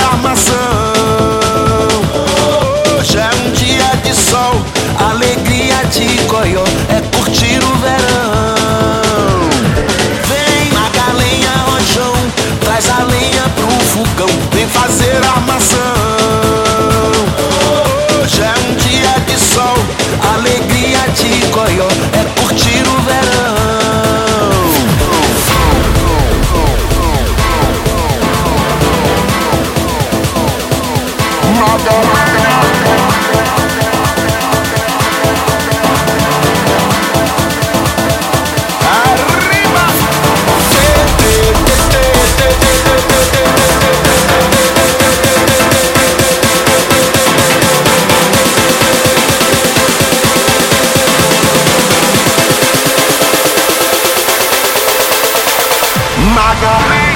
programação. Hoje é um dia de sol, alegria de coió. Margarita.